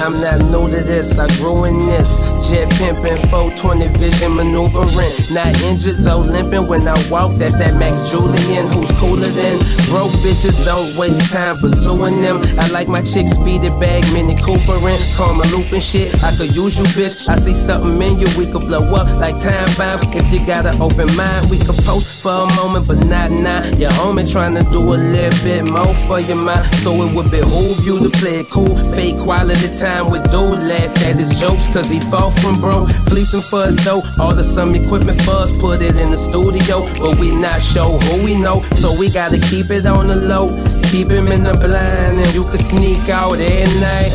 I'm not new to this, I grew in this. Jet pimping, 420 vision maneuvering. Not injured though, limping when I walk. That's that Max Julien who's cooler than broke bitches. Don't waste time pursuing them. I like my chick speeded bag, Mini Cooper in. Call my looping shit. I could use you, bitch. I see something in you, we could blow up like time bombs. If you got an open mind, we could post for a moment, but not now. Your homie trying to do a little bit more for your mind. So it would behoove you to play it cool. Fake quality time with dude. Laugh at his jokes, cause he fall from broke. Fleecing for his dough. Order some equipment us, put it in the studio. But we not show who we know, so we gotta keep it on the low. Keep him in the blind, and you can sneak out at night.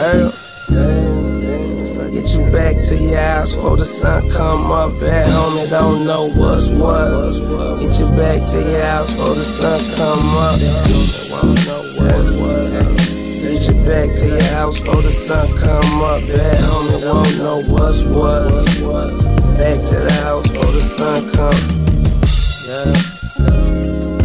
Earl. Get you back to your house before the sun come up. At home, you don't know what's what. Get you back to your house before the sun come up. Get you back to your house before the sun come up. At home, you won't know what's what. Back to the house for the sun comes. Yeah.